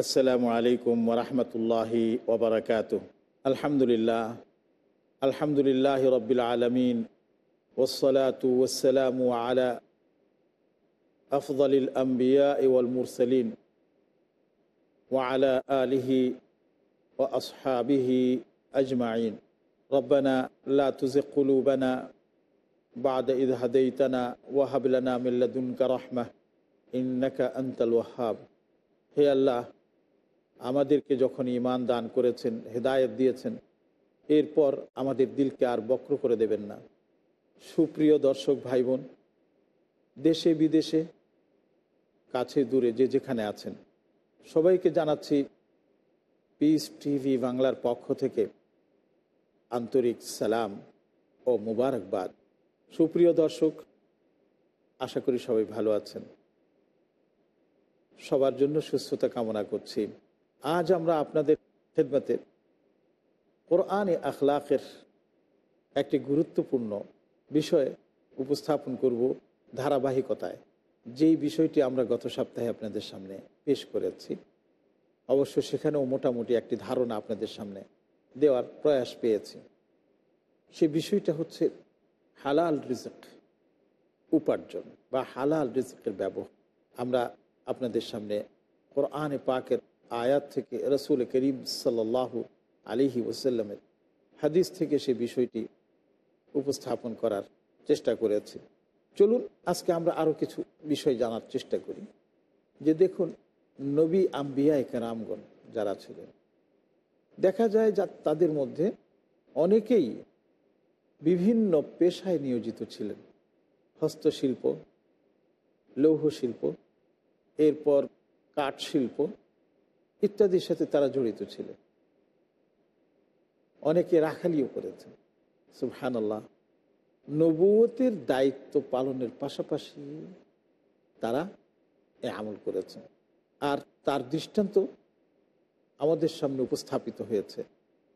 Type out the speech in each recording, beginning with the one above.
আসসালামু আলাইকুম ওরহমতুল্লাহি ওবরাকাত আলহামদুলিল্লাহ আলহামদুলিল্লাহ রবিল আলমিন ওসলাতু ওসালামু আলা আফদলিল আম্বিয়া ওয়াল মুরসলিন ওয়ালা আলিহি ও আসহাবিহি আজমাইন রব্বানা লা তুজিগ কুলুবানা بعد إذ هديتنا وهب لنا من لدنك رحمة إنك أنت الوهاب হে আল্লাহ আমাদেরকে যখন ইমান দান করেছেন, হেদায়ত দিয়েছেন, এরপর আমাদের দিলকে আর বক্র করে দেবেন না। সুপ্রিয় দর্শক ভাই বোন দেশে বিদেশে, কাছে দূরে যে যেখানে আছেন, সবাইকে জানাচ্ছি পিস টিভি বাংলার পক্ষ থেকে আন্তরিক সালাম ও মুবারকবাদ। সুপ্রিয় দর্শক, আশা করি সবাই ভালো আছেন। সবার জন্য সুস্থতা কামনা করছি। আজ আমরা আপনাদের খেদমতে কোরআনে আখলাকের একটি গুরুত্বপূর্ণ বিষয় উপস্থাপন করব ধারাবাহিকতায়। যেই বিষয়টি আমরা গত সপ্তাহে আপনাদের সামনে পেশ করেছি, অবশ্য সেখানেও মোটামুটি একটি ধারণা আপনাদের সামনে দেওয়ার প্রয়াস পেয়েছি। সে বিষয়টা হচ্ছে হালাল রিজক উপার্জন বা হালাল রিজকের ব্যবহার। আমরা আপনাদের সামনে কোরআনে পাকের আয়াত থেকে রসুল করিম সাল্লাহ আলিহি ওসাল্লামের হাদিস থেকে সে বিষয়টি উপস্থাপন করার চেষ্টা করেছে। চলুন আজকে আমরা আরও কিছু বিষয় জানার চেষ্টা করি। যে দেখুন, নবী আম্বিয়া রামগণ যারা ছিলেন, দেখা যায় যা তাদের মধ্যে অনেকেই বিভিন্ন পেশায় নিয়োজিত ছিলেন। হস্তশিল্প লৌহ শিল্প এরপর কাঠ শিল্প ইত্যাদির সাথে তারা জড়িত ছিলেন অনেকে রাখালিও করেছেন। সুবহান আল্লাহ নবুয়তের দায়িত্ব পালনের পাশাপাশি তারা এ আমল করেছেন। আর তার দৃষ্টান্ত আমাদের সামনে উপস্থাপিত হয়েছে।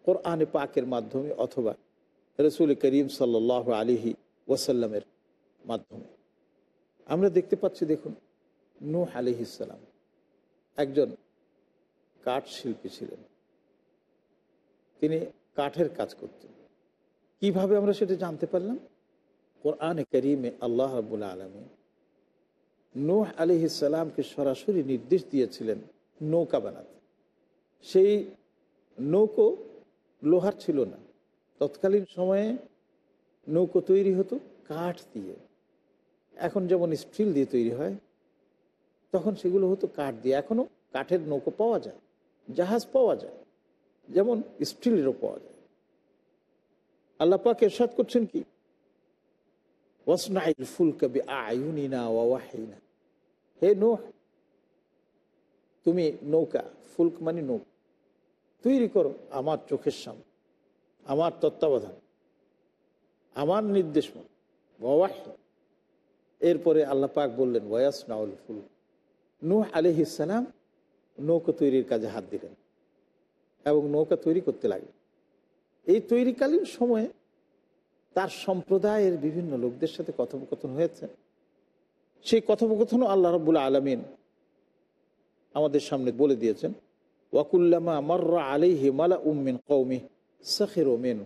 কোরআনে পাকের মাধ্যমে অথবা রসুল করিম সাল্লাহ আলিহি ওয়াসাল্লামের মাধ্যমে। আমরা দেখতে পাচ্ছি, দেখুন, নূহ আলিহিসাল্লাম একজন কাঠ শিল্পী ছিলেন। তিনি কাঠের কাজ করতেন। কীভাবে আমরা সেটা জানতে পারলাম? কোরআনে করিমে আল্লাহ রাবুল আলমী নূহ আলিহিসাল্লামকে সরাসরি নির্দেশ দিয়েছিলেন নৌকা বানাতে। সেই নৌকো লোহার ছিল না। তৎকালীন সময়ে নৌকো তৈরি হতো কাঠ দিয়ে। এখন যেমন স্টিল দিয়ে তৈরি হয়, তখন সেগুলো হতো কাঠ দিয়ে। এখনও কাঠের নৌকো পাওয়া যায়। জাহাজ পাওয়া যায়, যেমন স্টিলেরও পাওয়া যায়। আল্লাহ পাক করছেন কি? ওয়াসনাইল ফুল কবি আয়ুনিনা ওয়াহিনা হে নোহ, তুমি নৌকা, ফুলক মানে নৌকা তৈরি করো আমার চোখের সামনে, আমার তত্ত্বাবধান, আমার নির্দেশ মতো ওয়াহি এরপরে আল্লাহ বললেন ওয়াস নাউল ফুল নূহ আলহিসাম নৌকা তৈরির কাজে হাত দিলেন এবং নৌকা তৈরি করতে লাগলেন। এই তৈরিকালীন সময়ে তার সম্প্রদায়ের বিভিন্ন লোকদের সাথে কথোপকথন হয়েছে। সেই কথোপকথনও আল্লাহ রবুল্লা আলমিন আমাদের সামনে বলে দিয়েছেন, ওয়াকুল্লামা মর্রা আলিহি মালা উম্মিন কৌমি সাখের ও মেনু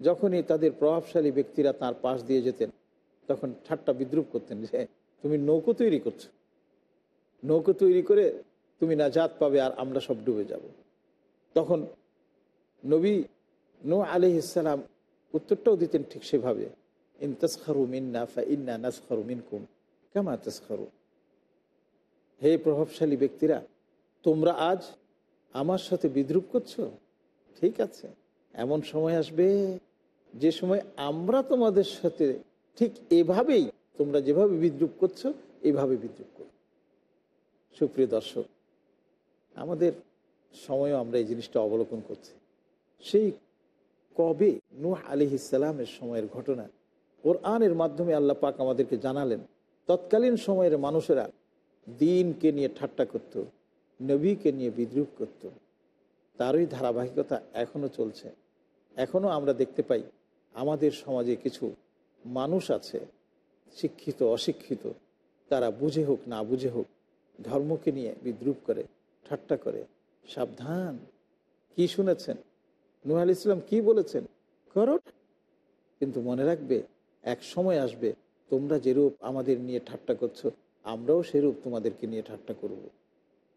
যখনই তাদের প্রভাবশালী ব্যক্তিরা তার পাশ দিয়ে যেতেন, তখন ঠাট্টা বিদ্রুপ করতেন যে, তুমি নৌকো তৈরি করছ। নৌকো তৈরি করে তুমি নাজাত পাবে আর আমরা সব ডুবে যাব। তখন নবী নো আলি ইসালাম উত্তরটাও দিতেন ঠিক সেভাবে, ইন তসখারু মিন্না ফা ইন্না নাসখারু মিনকুম কেমা তসখারু। হে প্রভাবশালী ব্যক্তিরা, তোমরা আজ আমার সাথে বিদ্রুপ করছ? ঠিক আছে, এমন সময় আসবে যে সময় আমরা তোমাদের সাথে ঠিক এভাবেই তোমরা যেভাবে বিদ্রুপ করছ, এভাবে বিদ্রুপ করো। সুপ্রিয় দর্শক আমাদের সময়ও আমরা এই জিনিসটা অবলোকন করছি। সেই কবে নূহ আলি ইসালামের সময়ের ঘটনা ওর আনের মাধ্যমে আল্লাহ পাক আমাদেরকে জানালেন, তৎকালীন সময়ের মানুষেরা দিনকে নিয়ে ঠাট্টা করত, নবীকে নিয়ে বিদ্রুপ করত। তারই ধারাবাহিকতা এখনও চলছে। এখনও আমরা দেখতে পাই আমাদের সমাজে কিছু মানুষ আছে, শিক্ষিত, অশিক্ষিত, তারা বুঝে হোক না বুঝে হোক ধর্মকে নিয়ে বিদ্রুপ করে। ঠাট্টা করে। সাবধান। কি শুনেছেন? নুহ ইসলাম কি বলেছেন? করো কিন্তু মনে রাখবে, এক সময় আসবে, তোমরা যেরূপ আমাদের নিয়ে ঠাট্টা করছ, আমরাও সেরূপ তোমাদেরকে নিয়ে ঠাট্টা করব।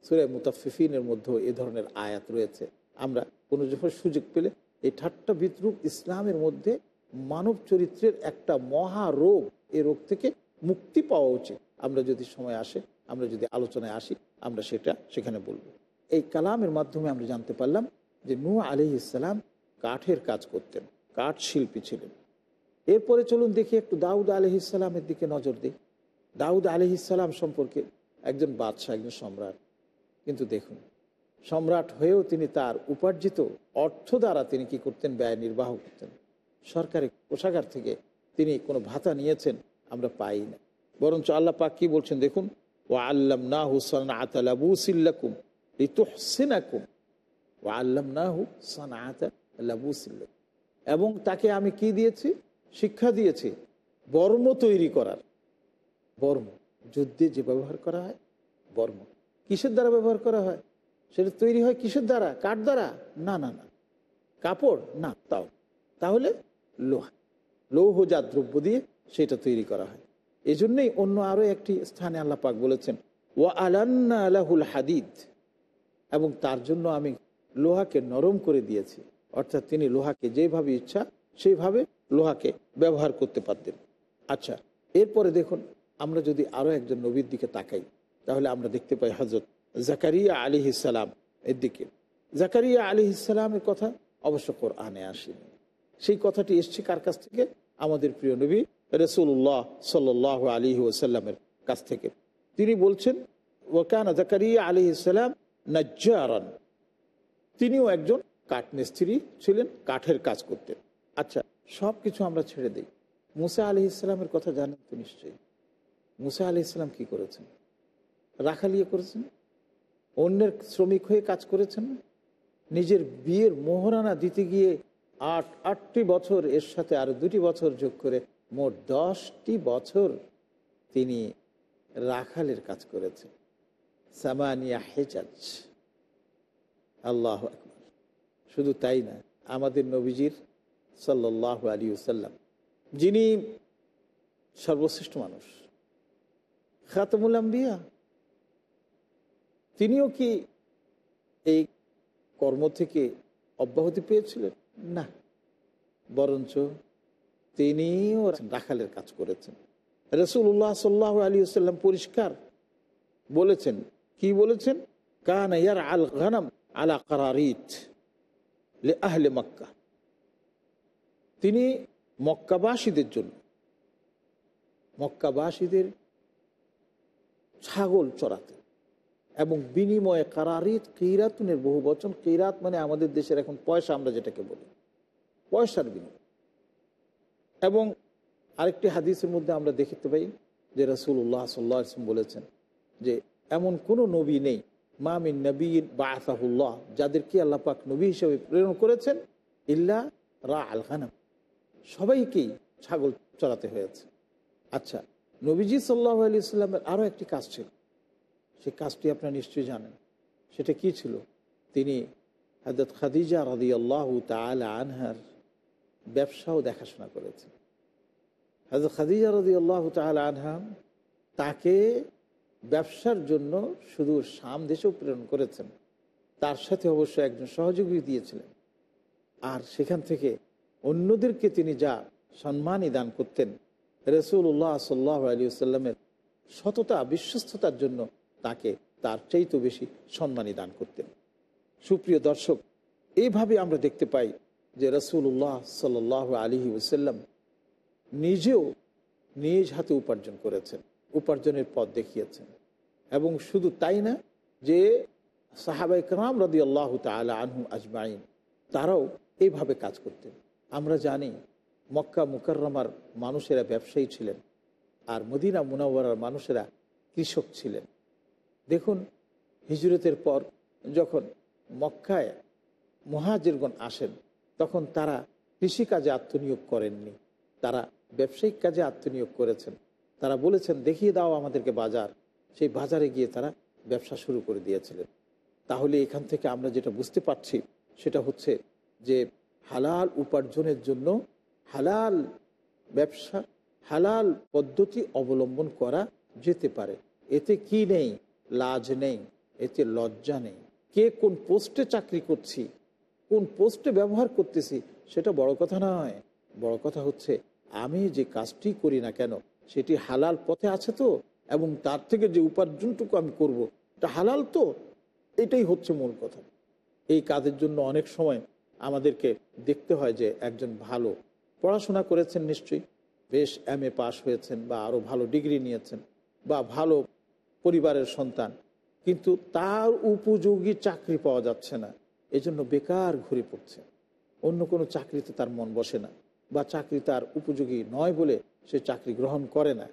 সুরে মুতাফিফিনের মধ্যেও এ ধরনের আয়াত রয়েছে। আমরা কোনো যখন সুযোগ পেলে এই ঠাট্টা বিদ্রুপ ইসলামের মধ্যে মানব চরিত্রের একটা মহা রোগ এ রোগ থেকে মুক্তি পাওয়া উচিত। আমরা যদি সময় আসে, আমরা যদি আলোচনায় আসি আমরা সেটা সেখানে বলব। এই কালামের মাধ্যমে আমরা জানতে পারলাম যে নূ আলি ইসলাম কাঠের কাজ করতেন, কাঠ শিল্পী ছিলেন। এরপরে চলুন দেখি একটু দাউদ আলহ ইসলামের দিকে নজর দিই। দাউদ আলহ ইসলাম সম্পর্কে একজন বাদশাহ, একজন সম্রাট। কিন্তু দেখুন, সম্রাট হয়েও তিনি তার উপার্জিত অর্থ দ্বারা তিনি কি করতেন? ব্যয় নির্বাহ করতেন। সরকারি কোষাগার থেকে তিনি কোনো ভাতা নিয়েছেন, আমরা পাই না। বরঞ্চ আল্লাহ পাক কি বলছেন? দেখুন ও আল্লাম না হুসান আতালাবুসিল্লাকুম ঋতুহসিনাকুম ও আল্লাম না এবং তাকে আমি কি দিয়েছি? শিক্ষা দিয়েছি। বর্ম তৈরি করার। বর্ম। যুদ্ধে যে ব্যবহার করা হয়, বর্ম। কিসের দ্বারা ব্যবহার করা হয়? সেটা তৈরি হয় কিসের দ্বারা? কাঠ দ্বারা? না না না। কাপড়? না, তাও। তাহলে লোহা। লৌহজাত দ্রব্য দিয়ে সেটা তৈরি করা হয়। এই জন্যই অন্য আরও একটি স্থানে আল্লাহ পাক বলেছেন ও আলান্না আলাহুল হাদিদ এবং তার জন্য আমি লোহাকে নরম করে দিয়েছি। অর্থাৎ তিনি লোহাকে যেভাবে ইচ্ছা সেইভাবে লোহাকে ব্যবহার করতে পারতেন। আচ্ছা এরপরে দেখুন, আমরা যদি আরও একজন নবীর দিকে তাকাই, তাহলে আমরা দেখতে পাই হজরত জাকারিয়া আলী ইসালাম এর দিকে। জাকারিয়া আলী ইসালামের কথা অবশ্য কোরআনে আসেনি। সেই কথাটি এসছে কার কাছ থেকে? আমাদের প্রিয় নবী রসুল্লাহ সাল আলী ওসাল্লামের কাছ থেকে। তিনি বলছেন ওকানা জাকারিয়া আলী ইসালাম নাজ্জারান। তিনিও একজন কাঠ মিস্ত্রি ছিলেন, কাঠের কাজ করতেন। আচ্ছা সব কিছু আমরা ছেড়ে দিই। মুসা আলি ইসলামের কথা জানেন তো নিশ্চয়ই। মুসা আলি ইসলাম কি করেছেন? রাখালিয়ে করেছেন? অন্যের শ্রমিক হয়ে কাজ করেছেন? নিজের বিয়ের মোহরানা দিতে গিয়ে আট, আটটি বছর এর সাথে আরও দুটি বছর যোগ করে মোট দশটি বছর তিনি রাখালের কাজ করেছেন। সামানিয়া হেজাজ। আল্লাহ শুধু তাই না, আমাদের নবীজির সাল্লাহ আলী সাল্লাম যিনি সর্বশ্রেষ্ঠ মানুষ, খাতমুল আম্বিয়া, তিনিও কি এই কর্ম থেকে অব্যাহতি পেয়েছিলেন? না। বরঞ্চ তিনিও রাখালের কাজ করেছেন। রসুল্লাহ সাল্লাহ আলী সাল্লাম পরিষ্কার বলেছেন। কি বলেছেন? কান ইয়ার আল গানাম আলা কারারিত আহলে মক্কা। তিনি মক্কাবাসীদের জন্য, মক্কাবাসীদের ছাগল চড়াতে এবং বিনিময়ে কারারিত, কিরাতুনের বহু বচন, কিরাত মানে আমাদের দেশের এখন পয়সা আমরা যেটাকে বলি, পয়সার বিনিময়। এবং আরেকটি হাদিসের মধ্যে আমরা দেখতে পাই যে রসুল্লাহ সাল্লাহ বলেছেন যে এমন কোনো নবী নেই মামিন নবীন বা আসাহুল্লাহ যাদেরকে আল্লাহ পাক নবী হিসেবে প্রেরণ করেছেন, ইল্লা রা আল খানাম সবাইকেই ছাগল চড়াতে হয়েছে। আচ্ছা নবীজি সাল্লাহ আলি সাল্লামের আরও একটি কাজ ছিল। সে কাজটি আপনারা নিশ্চয়ই জানেন। সেটা কি ছিল? তিনি হাজরত খাদিজা রাদি আল্লাহ তাল আনহার ব্যবসাও দেখাশোনা করেছেন হাজরত খাদিজা রাদি আল্লাহ তাল আনহাম তাকে ব্যবসার জন্য শুধু শাম দেশেও প্রেরণ করেছেন। তার সাথে অবশ্য একজন সহযোগী দিয়েছিলেন। আর সেখান থেকে অন্যদেরকে তিনি যা সম্মানই দান করতেন রসুল্লাহ সাল্লাহ আলী সাল্লামের সততা, বিশ্বস্ততার জন্য তাকে তার চাইতে বেশি সম্মানই দান করতেন। সুপ্রিয় দর্শক, এইভাবে আমরা দেখতে পাই যে রসুল্লাহ সাল আলী ওসাল্লাম নিজেও নিজ হাতে উপার্জন করেছেন, উপার্জনের পথ দেখিয়েছেন। এবং শুধু তাই না, যে সাহাবাই কালাম রদি আল্লাহ তালা আনহু আজমাইন, তারাও এইভাবে কাজ করতেন। আমরা জানি মক্কা মুকাররমার মানুষেরা ব্যবসায়ী ছিলেন আর মদিনা মুনাওয়ার মানুষেরা কৃষক ছিলেন। দেখুন, হিজরতের পর যখন মক্কায় মহাজিরগণ আসেন তখন তারা কৃষিকাজে আত্মনিয়োগ করেননি। তারা ব্যবসায়িক কাজে আত্মনিয়োগ করেছেন। তারা বলেছেন, দেখিয়ে দাও আমাদেরকে বাজার। সেই বাজারে গিয়ে তারা ব্যবসা শুরু করে দিয়েছিলেন। তাহলে এখান থেকে আমরা যেটা বুঝতে পারছি, সেটা হচ্ছে যে হালাল উপার্জনের জন্য হালাল ব্যবসা, হালাল পদ্ধতি অবলম্বন করা যেতে পারে। এতে কি নেই? লাজ নেই। এতে লজ্জা নেই। কে কোন পোস্টে চাকরি করছি? কোন পোস্টে ব্যবহার করতেছি সেটা বড় কথা নয়। বড় কথা হচ্ছে, আমি যে কাজটি করি না কেন, সেটি হালাল পথে আছে তো? এবং তার থেকে যে উপার্জনটুকু আমি করব, এটা হালাল তো? এটাই হচ্ছে মূল কথা। এই কাজের জন্য অনেক সময় আমাদেরকে দেখতে হয় যে একজন ভালো পড়াশোনা করেছেন নিশ্চয়ই, বেশ এম এ পাশ হয়েছেন বা আরও ভালো ডিগ্রি নিয়েছেন বা ভালো পরিবারের সন্তান, কিন্তু তার উপযোগী চাকরি পাওয়া যাচ্ছে না। এজন্য বেকার ঘুরে পড়ছে। অন্য কোনো চাকরিতে তার মন বসে না বা চাকরি তার উপযোগী নয় বলে সে চাকরি গ্রহণ করে না।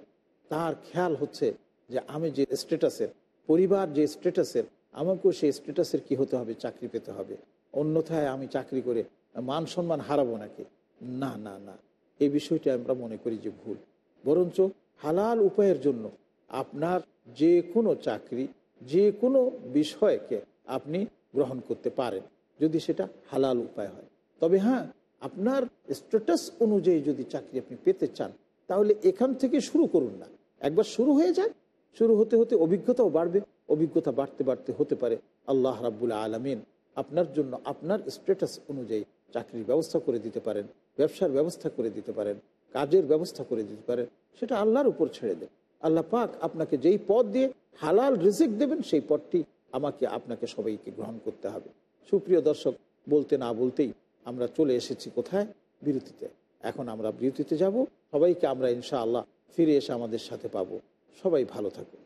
তার খেয়াল হচ্ছে যে আমি যে স্টেটাসের পরিবার যে স্ট্যাটাসের আমাকেও সেই স্ট্যাটাসের কি হতে হবে, চাকরি পেতে হবে। অন্যথায় আমি চাকরি করে মান সম্মান হারাবো নাকি? না না না। এই বিষয়টি আমরা মনে করি যে ভুল। বরঞ্চ হালাল উপায়ের জন্য আপনার যে কোনো চাকরি, যে কোনো বিষয়কে আপনি গ্রহণ করতে পারেন, যদি সেটা হালাল উপায় হয়। তবে হ্যাঁ আপনার স্ট্যাটাস অনুযায়ী যদি চাকরি আপনি পেতে চান, তাহলে এখান থেকে শুরু করুন না। একবার শুরু হয়ে যাক। শুরু হতে হতে অভিজ্ঞতাও বাড়বে। অভিজ্ঞতা বাড়তে বাড়তে হতে পারে আল্লাহ রাবুল আলমিন আপনার জন্য আপনার স্ট্যাটাস অনুযায়ী চাকরির ব্যবস্থা করে দিতে পারেন, ব্যবসার ব্যবস্থা করে দিতে পারেন, কাজের ব্যবস্থা করে দিতে পারেন, সেটা আল্লাহর উপর ছেড়ে দেন। আল্লাহ পাক আপনাকে যেই পথ দিয়ে হালাল রিজিক দেবেন, সেই পদটি আমাকে, আপনাকে সবাইকে গ্রহণ করতে হবে। সুপ্রিয় দর্শক, বলতে না বলতেই আমরা চলে এসেছি কোথায়? বিরতিতে। এখন আমরা বিরতিতে যাব। সবাইকে আমরা ইনশাআল্লাহ ফিরে এসে আমাদের সাথে পাবো। সবাই ভালো থাকুন।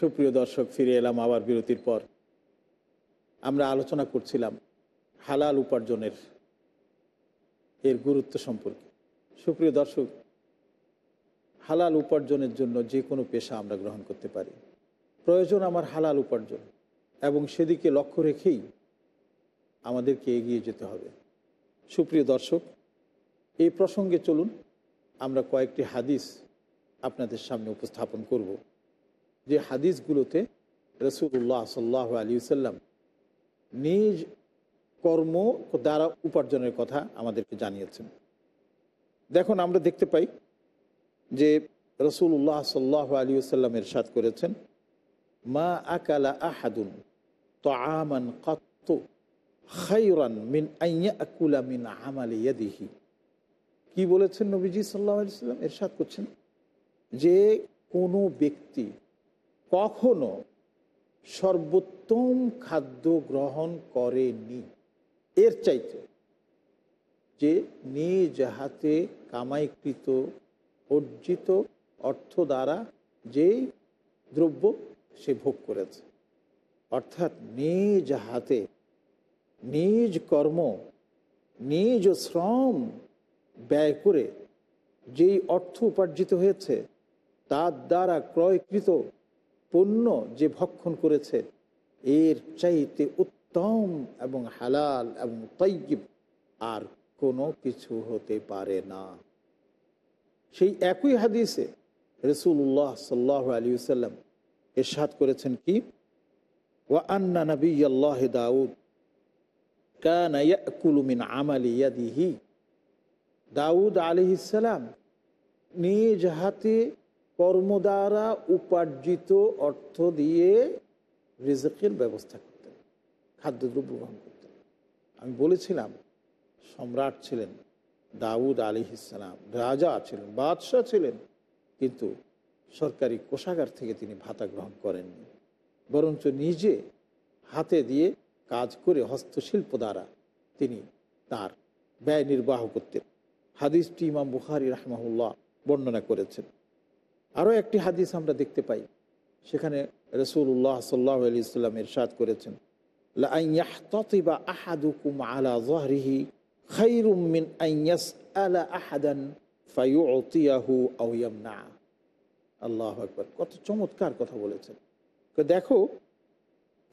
সুপ্রিয় দর্শক, ফিরে এলাম আবার বিরতির পর। আমরা আলোচনা করছিলাম হালাল উপার্জনের, এর গুরুত্ব সম্পর্কে। সুপ্রিয় দর্শক, হালাল উপার্জনের জন্য যে কোনো পেশা আমরা গ্রহণ করতে পারি। প্রয়োজন আমার হালাল উপার্জন এবং সেদিকে লক্ষ্য রেখেই আমাদেরকে এগিয়ে যেতে হবে। সুপ্রিয় দর্শক, এই প্রসঙ্গে চলুন, আমরা কয়েকটি হাদিস আপনাদের সামনে উপস্থাপন করব। যে হাদিসগুলোতে রসুল্লাহ সাল্লাহ আলী সাল্লাম নিজ কর্ম দ্বারা উপার্জনের কথা আমাদেরকে জানিয়েছেন। দেখুন, আমরা দেখতে পাই যে রসুল্লাহ সাল্লাহ আলী সাল্লামের সাথ করেছেন, মা আকালা আহাদুন তো আমান কত খাইরান মিন আইয়া আকুলা মিন আমালে ইয়াদিহি। কি বলেছেন নবীজি সাল্লাহ আলি সাল্লাম এরশাদ করছেন যে কোনো ব্যক্তি কখনো সর্বোত্তম খাদ্য গ্রহণ করেনি। এর চাইতে যে নিজ হাতে কামাইকৃত, অর্জিত অর্থ দ্বারা যেই দ্রব্য সে ভোগ করেছে। অর্থাৎ নিজ হাতে নিজ কর্ম, নিজ শ্রম ব্যয় করে যেই অর্থ উপার্জিত হয়েছে, তার দ্বারা ক্রয়কৃত পণ্য যে ভক্ষণ করেছে, এর চাইতে উত্তম এবং হালাল এবং তৈব আর কোনো কিছু হতে পারে না। সেই একই হাদিসে রসুল্লাহ সাল্লাহ আলী সাল্লাম এরশাদ করেছেন কি? ওয়া নবী আল্লাহ দাউদ কানা ইয়াকুলু মিন আমালি ইয়াদিহি। দাউদ আলিহিসাল্লাম নিজ হাতে কর্ম দ্বারা উপার্জিত অর্থ দিয়ে রিজকের ব্যবস্থা করতেন, খাদ্যদ্রব্য গ্রহণ করতেন। আমি বলেছিলাম, সম্রাট ছিলেন, দাউদ আলী ইসলাম রাজা ছিলেন, বাদশাহ ছিলেন, কিন্তু সরকারি কোষাগার থেকে তিনি ভাতা গ্রহণ করেননি। বরঞ্চ নিজে হাতে দিয়ে কাজ করে হস্তশিল্প দ্বারা তিনি তার ব্যয় নির্বাহ করতেন। হাদিসটি ইমাম বুখারি রহমাহুল্লাহ বর্ণনা করেছেন। আরও একটি হাদিস আমরা দেখতে পাই। সেখানে রসুল্লাহ সাল্লাহ আলি ইসলাম এরশাদ করেছেন আলা আইয়াস আহাদান আল্লাহ একবার কত চমৎকার কথা বলেছেন। দেখো,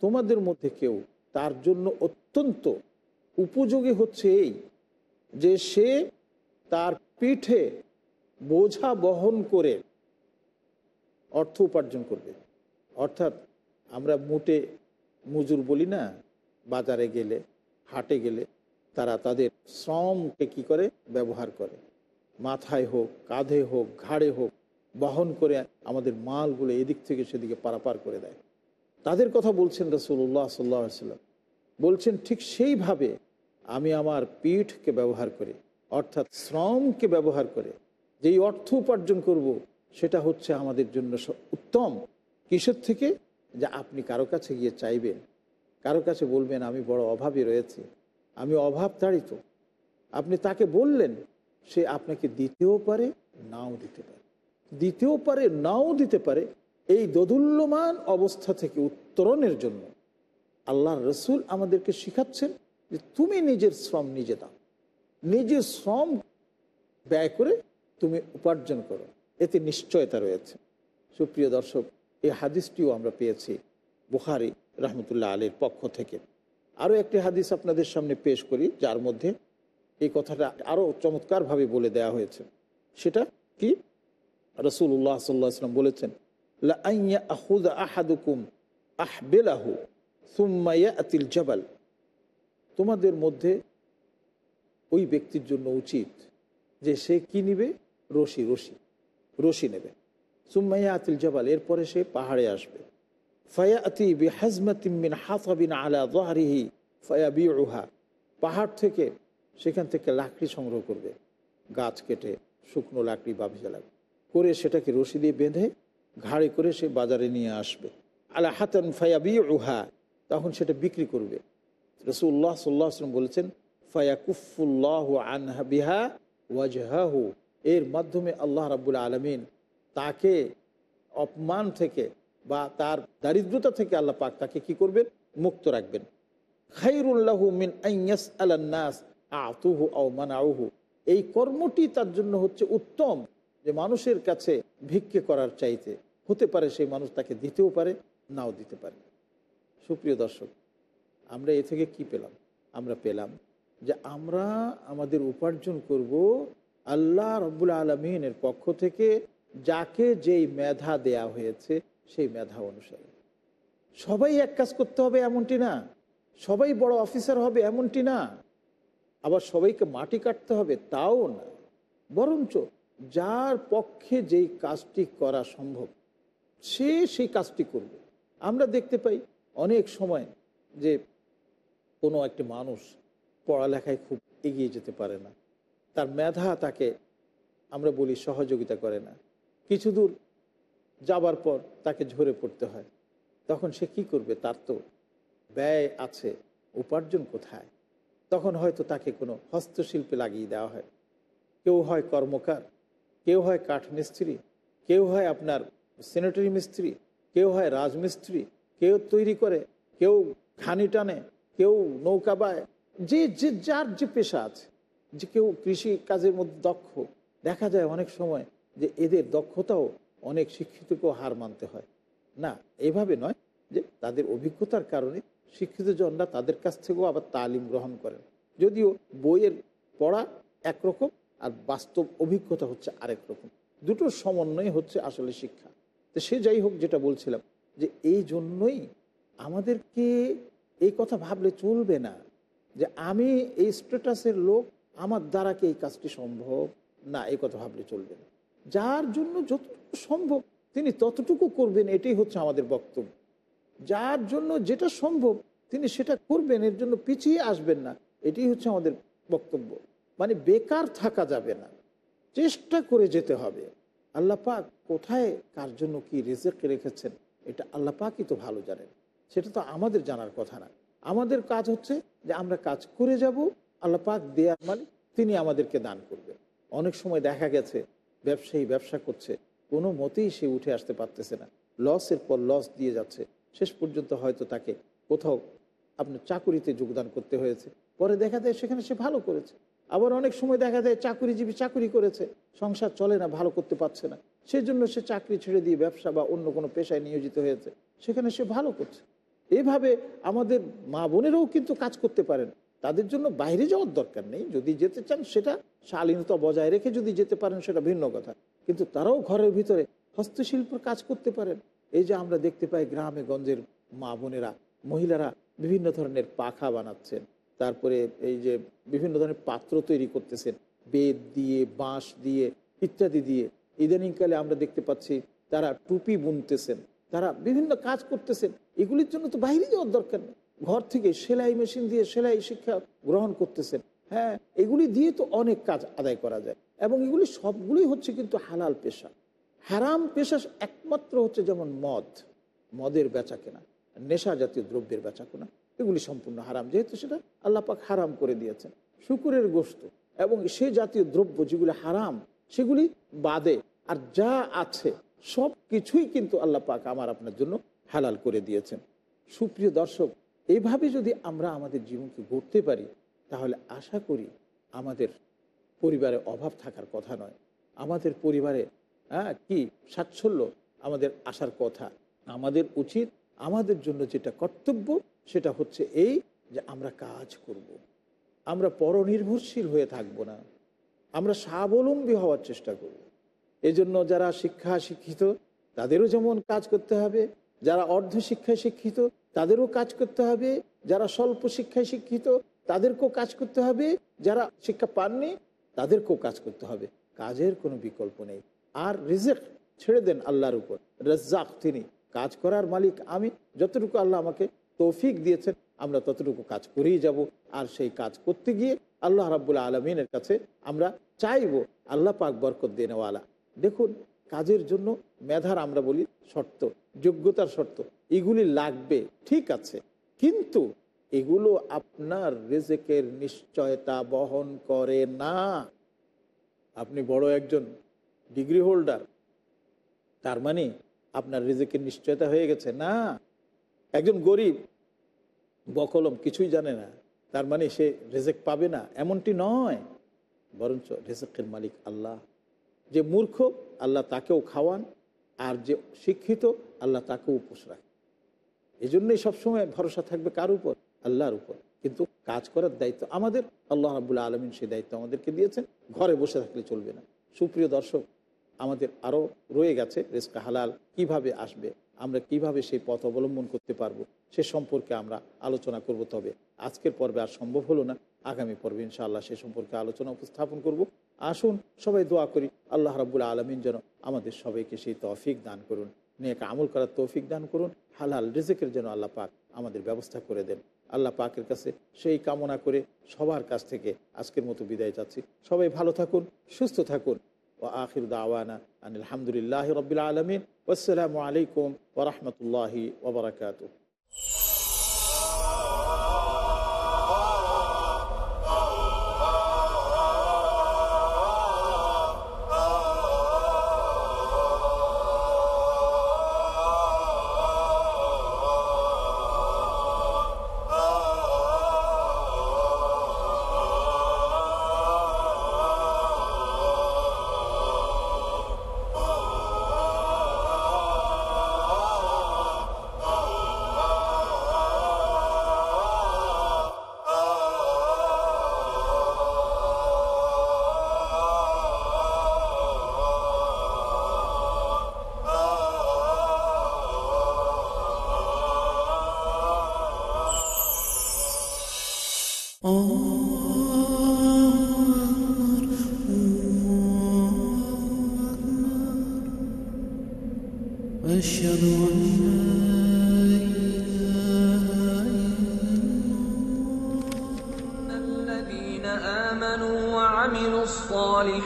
তোমাদের মধ্যে কেউ তার জন্য অত্যন্ত উপযোগী হচ্ছে এই যে সে তার পিঠে বোঝা বহন করে অর্থ উপার্জন করবে। অর্থাৎ আমরা মোটে মজুর বলি না, বাজারে গেলে, হাটে গেলে তারা তাদের শ্রমকে কি করে? ব্যবহার করে। মাথায় হোক, কাঁধে হোক, ঘাড়ে হোক, বহন করে আমাদের মালগুলো এদিক থেকে সেদিকে পারাপার করে দেয়। তাদের কথা বলছেন রসুল্লাহ সাল্লাহ সাল্লাম। বলছেন, ঠিক সেইভাবে আমি আমার পিঠকে ব্যবহার করি, অর্থাৎ শ্রমকে ব্যবহার করে, যেই অর্থ উপার্জন করব সেটা হচ্ছে আমাদের জন্য উত্তম। কিসের থেকে? যে আপনি কারও কাছে গিয়ে চাইবেন, কারও কাছে বলবেন, আমি বড় অভাবে রয়েছে, আমি অভাব তাড়িত আপনি তাকে বললেন, সে আপনাকে দিতেও পারে নাও দিতে পারে। দিতেও পারে নাও দিতে পারে এই দোদুল্যমান অবস্থা থেকে উত্তরণের জন্য। আল্লাহ রসুল আমাদেরকে শিখাচ্ছেন যে তুমি নিজের শ্রম নিজে দাও। নিজের শ্রম ব্যয় করে তুমি উপার্জন করো। এতে নিশ্চয়তা রয়েছে। সুপ্রিয় দর্শক, এই হাদিসটিও আমরা পেয়েছি বুখারি রহমতুল্লাহ আলীর পক্ষ থেকে। আরও একটি হাদিস আপনাদের সামনে পেশ করি, যার মধ্যে এই কথাটা আরও চমৎকারভাবে বলে দেয়া হয়েছে। সেটা কি? রসুল্লাহ সাল্লাম বলেছেন আহাদুকুম সুম্মাইয়া আতিল জবাল। তোমাদের মধ্যে ওই ব্যক্তির জন্য উচিত যে সে কি নিবে? রশি রশি। রশি নেবে। সুম্মাইয়া আতিল জবাল, এরপরে সে পাহাড়ে আসবে। ফায়াতি বিহাজমাতিমিন হাসাবিন আলা জহারিহি ফায়া বিউহা পাহাড় থেকে সেখান থেকে লাকড়ি সংগ্রহ করবে। গাছ কেটে শুকনো লাকড়ি বা ভেজা লাগবে করে সেটাকে রশি দিয়ে বেঁধে ঘাড়ে করে সে বাজারে নিয়ে আসবে। আলা হাতান ফায়া বিউহা তখন সেটা বিক্রি করবে। রসুল্লাহ সাল্লাহ আসলাম বলেছেন, ফায়াকুফুল্লাহ আনহা বিহা ওয়াজহাহু। এর মাধ্যমে আল্লাহ রাবুল আলমিন তাকে অপমান থেকে বা তার দারিদ্রতা থেকে আল্লাহ পাক তাকে কি করবেন? মুক্ত রাখবেন। খাইরুল্লাহু মিন আইয়াস আলান্নাস আতুহু আও মানাউহু। এই কর্মটি তার জন্য হচ্ছে উত্তম যে মানুষের কাছে ভিক্ষে করার চাইতে। হতে পারে সেই মানুষ তাকে দিতেও পারে, নাও দিতে পারে। সুপ্রিয় দর্শক, আমরা এ থেকে কি পেলাম? আমরা পেলাম যে আমরা আমাদের উপার্জন করব আল্লাহ রব্বুল আলমিনের পক্ষ থেকে যাকে যেই মেধা দেয়া হয়েছে, সেই মেধা অনুসারে। সবাই এক কাজ করতে হবে এমনটি না। সবাই বড় অফিসার হবে এমনটি না। আবার সবাইকে মাটি কাটতে হবে তাও না। বরঞ্চ যার পক্ষে যেই কাজটি করা সম্ভব, সে সেই কাজটি করবে। আমরা দেখতে পাই অনেক সময় যে কোনো একটি মানুষ পড়ালেখায় খুব এগিয়ে যেতে পারে না। তার মেধা তাকে আমরা বলি সহযোগিতা করে না। কিছু দূর যাবার পর তাকে ঝরে পড়তে হয়। তখন সে কি করবে? তার তো ব্যয় আছে, উপার্জন কোথায়? তখন হয়তো তাকে কোনো হস্তশিল্পে লাগিয়ে দেওয়া হয়। কেউ হয় কর্মকার, কেউ হয় কাঠ মিস্ত্রি, কেউ হয় আপনার সেনেটারি মিস্ত্রি, কেউ হয় রাজমিস্ত্রি, কেউ তৈরি করে, কেউ খানি টানে, কেউ নৌকা বায়, যে যে, যার যে পেশা আছে। যে কেউ কৃষি কাজের মধ্যে দক্ষ, দেখা যায় অনেক সময় যে এদের দক্ষতাও অনেক শিক্ষিতকেও হার মানতে হয়। না, এভাবে নয় যে তাদের অভিজ্ঞতার কারণে শিক্ষিত জনরা তাদের কাছ থেকেও আবার তালিম গ্রহণ করেন। যদিও বইয়ের পড়া একরকম আর বাস্তব অভিজ্ঞতা হচ্ছে আরেক রকম। দুটোর সমন্বয় হচ্ছে আসলে শিক্ষা। তো সে যাই হোক যেটা বলছিলাম যে এই জন্যই আমাদেরকে এই কথা ভাবলে চলবে না যে আমি এই স্ট্যাটাসের লোক আমার দ্বারা কি এই কাজটি সম্ভব? না, এই কথা ভাবলে চলবে না। যার জন্য যতটুকু সম্ভব তিনি ততটুকু করবেন, এটাই হচ্ছে আমাদের বক্তব্য। যার জন্য যেটা সম্ভব তিনি সেটা করবেন, এর জন্য পিছিয়ে আসবেন না, এটাই হচ্ছে আমাদের বক্তব্য। মানে বেকার থাকা যাবে না। চেষ্টা করে যেতে হবে। আল্লাহ পাক কোথায়, কার জন্য কি রিজেক রেখেছেন, এটা আল্লাহ পাকই তো ভালো জানেন। সেটা তো আমাদের জানার কথা না। আমাদের কাজ হচ্ছে যে আমরা কাজ করে যাব আল্লাহ পাক দেয়ার মালিক, তিনি আমাদেরকে দান করবেন। অনেক সময় দেখা গেছে, ব্যবসায়ী ব্যবসা করছে, কোনো মতেই সে উঠে আসতে পারতেছে না। লসের পর লস দিয়ে যাচ্ছে। শেষ পর্যন্ত হয়তো তাকে কোথাও আপনার চাকুরিতে যোগদান করতে হয়েছে। পরে দেখা যায় সেখানে সে ভালো করেছে। আবার অনেক সময় দেখা যায় চাকুরিজীবী চাকুরি করেছে। সংসার চলে না, ভালো করতে পারছে না। সেজন্য সে চাকরি ছেড়ে দিয়ে ব্যবসা বা অন্য কোনো পেশায় নিয়োজিত হয়েছে। সেখানে সে ভালো করছে। এভাবে আমাদের মা বোনেরাও কিন্তু কাজ করতে পারেন। তাদের জন্য বাইরে যাওয়ার দরকার নেই। যদি যেতে চান, সেটা শালীনতা বজায় রেখে যদি যেতে পারেন, সেটা ভিন্ন কথা। কিন্তু তারাও ঘরের ভিতরে হস্তশিল্পের কাজ করতে পারেন। এই যে আমরা দেখতে পাই গ্রামে গঞ্জের মা বোনেরা, মহিলারা বিভিন্ন ধরনের পাখা বানাচ্ছেন। তারপরে এই যে বিভিন্ন ধরনের পাত্র তৈরি করতেছেন বেদ দিয়ে, বাঁশ দিয়ে, ইত্যাদি দিয়ে। ইদানিংকালে আমরা দেখতে পাচ্ছি তারা টুপি বুনতেছেন, তারা বিভিন্ন কাজ করতেছেন। এগুলির জন্য তো বাইরে যাওয়ার দরকার নেই। ঘর থেকে সেলাই মেশিন দিয়ে সেলাই শিক্ষা গ্রহণ করতেছেন। হ্যাঁ এগুলি দিয়ে তো অনেক কাজ আদায় করা যায়। এবং এগুলি সবগুলি হচ্ছে কিন্তু হালাল পেশা। হারাম পেশা একমাত্র হচ্ছে যেমন মদ, মদের বেচা কেনা, নেশা জাতীয় দ্রব্যের বেচা কেনা, এগুলি সম্পূর্ণ হারাম। যেহেতু সেটা আল্লাহ পাক হারাম করে দিয়েছেন। শুকুরের গোস্ত এবং সে জাতীয় দ্রব্য যেগুলি হারাম, সেগুলি বাদে আর যা আছে সব কিছুই কিন্তু আল্লাহ পাক আমার আপনার জন্য হালাল করে দিয়েছেন। সুপ্রিয় দর্শক এইভাবে যদি আমরা আমাদের জীবনকে গড়তে পারি, তাহলে আশা করি আমাদের পরিবারে অভাব থাকার কথা নয়। আমাদের পরিবারে হ্যাঁ কি সাচ্ছল্য আমাদের আসার কথা। আমাদের উচিত আমাদের জন্য যেটা কর্তব্য, সেটা হচ্ছে এই যে আমরা কাজ করব। আমরা পরনির্ভরশীল হয়ে থাকব না। আমরা স্বাবলম্বী হওয়ার চেষ্টা করব। এজন্য যারা শিক্ষা শিক্ষিত, তাদেরও যেমন কাজ করতে হবে। যারা অর্ধ শিক্ষায় শিক্ষিত তাদেরও কাজ করতে হবে। যারা স্বল্প শিক্ষায় শিক্ষিত, তাদেরকেও কাজ করতে হবে। যারা শিক্ষা পাননি, তাদেরকেও কাজ করতে হবে। কাজের কোনো বিকল্প নেই। আর রিজেক ছেড়ে দেন আল্লাহর উপর। রাজ্জাক তিনি কাজ করার মালিক। আমি যতটুকু আল্লাহ আমাকে তৌফিক দিয়েছেন, আমরা ততটুকু কাজ করেই যাব। আর সেই কাজ করতে গিয়ে আল্লাহ রাবুল্লাহ আলমিনের কাছে আমরা চাইব, আল্লাহ পাক বরকত দেনেওয়ালা দেখুন, কাজের জন্য মেধার আমরা বলি শর্ত। যোগ্যতার শর্ত। এগুলি লাগবে, ঠিক আছে। কিন্তু এগুলো আপনার রেজেকের নিশ্চয়তা বহন করে না। আপনি বড় একজন ডিগ্রি হোল্ডার, তার মানে আপনার রেজেকের নিশ্চয়তা হয়ে গেছে। না, একজন গরিব, বকলম, কিছুই জানে না। তার মানে সে রেজেক পাবে না, এমনটি নয়। বরঞ্চ রেজেকের মালিক আল্লাহ। যে মূর্খ, আল্লাহ তাকেও খাওয়ান আর যে শিক্ষিত, আল্লাহ তাকেও উপোস রাখে। এই জন্যই সবসময় ভরসা থাকবে কার উপর? আল্লাহর উপর। কিন্তু কাজ করার দায়িত্ব আমাদের। আল্লাহ রাবুল্লাহ আলমিন সেই দায়িত্ব আমাদেরকে দিয়েছেন। ঘরে বসে থাকলে চলবে না। সুপ্রিয় দর্শক, আমাদের আরও রয়ে গেছে রেস্কা হালাল। কীভাবে আসবে? আমরা কীভাবে সেই পথ অবলম্বন করতে পারব? সে সম্পর্কে আমরা আলোচনা করব তবে। আজকের পর্বে আর সম্ভব হলো না। আগামী পর্বে ইনশাআল্লাহ সে সম্পর্কে আলোচনা উপস্থাপন করব। আসুন সবাই দোয়া করি। আল্লাহ রাবুল আলমিন যেন আমাদের সবাইকে সেই তৌফিক দান করুন, নেক আমল করার তৌফিক দান করুন, হালাল রিজেকের যেন আল্লাহ পাক আমাদের ব্যবস্থা করে দেন। আল্লাহ পাকের কাছে সেই কামনা করে সবার কাছ থেকে আজকের মতো বিদায় চাচ্ছি। সবাই ভালো থাকুন, সুস্থ থাকুন। ও আখির দাওয়ানা আন আলহামদুলিল্লাহ রবিল আলমিন। আসসালামু আলাইকুম ওরহমতুল্লাহি ওবরাকাতু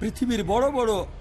পৃথিবীর বড় বড়